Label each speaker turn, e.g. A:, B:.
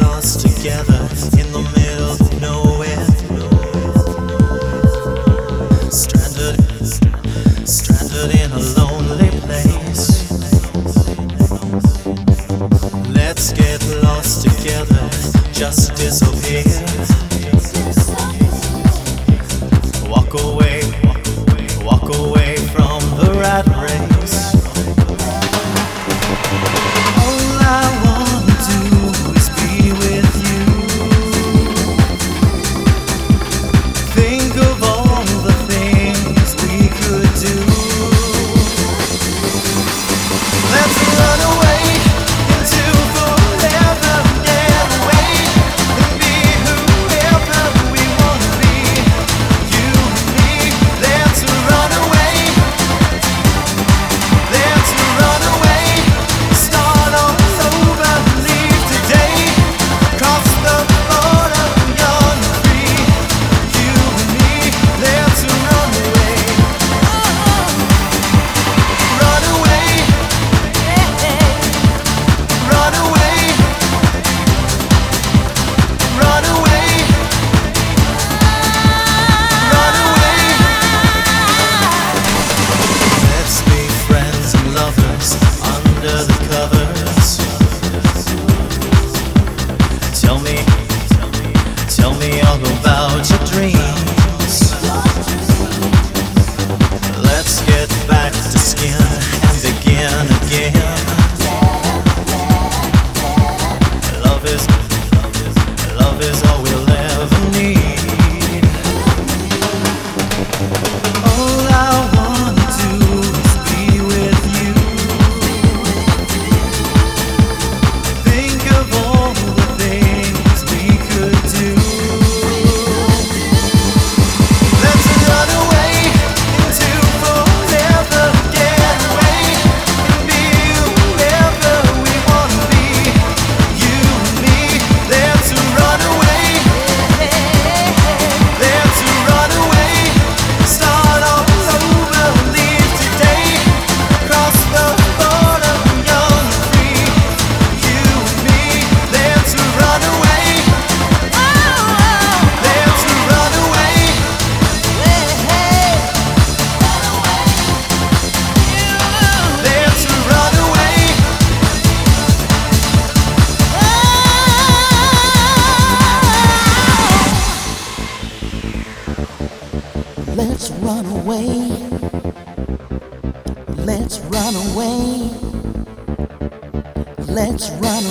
A: lost together in the middle of nowhere. Stranded, stranded in a
B: Let's run away. Let's run away. Let's run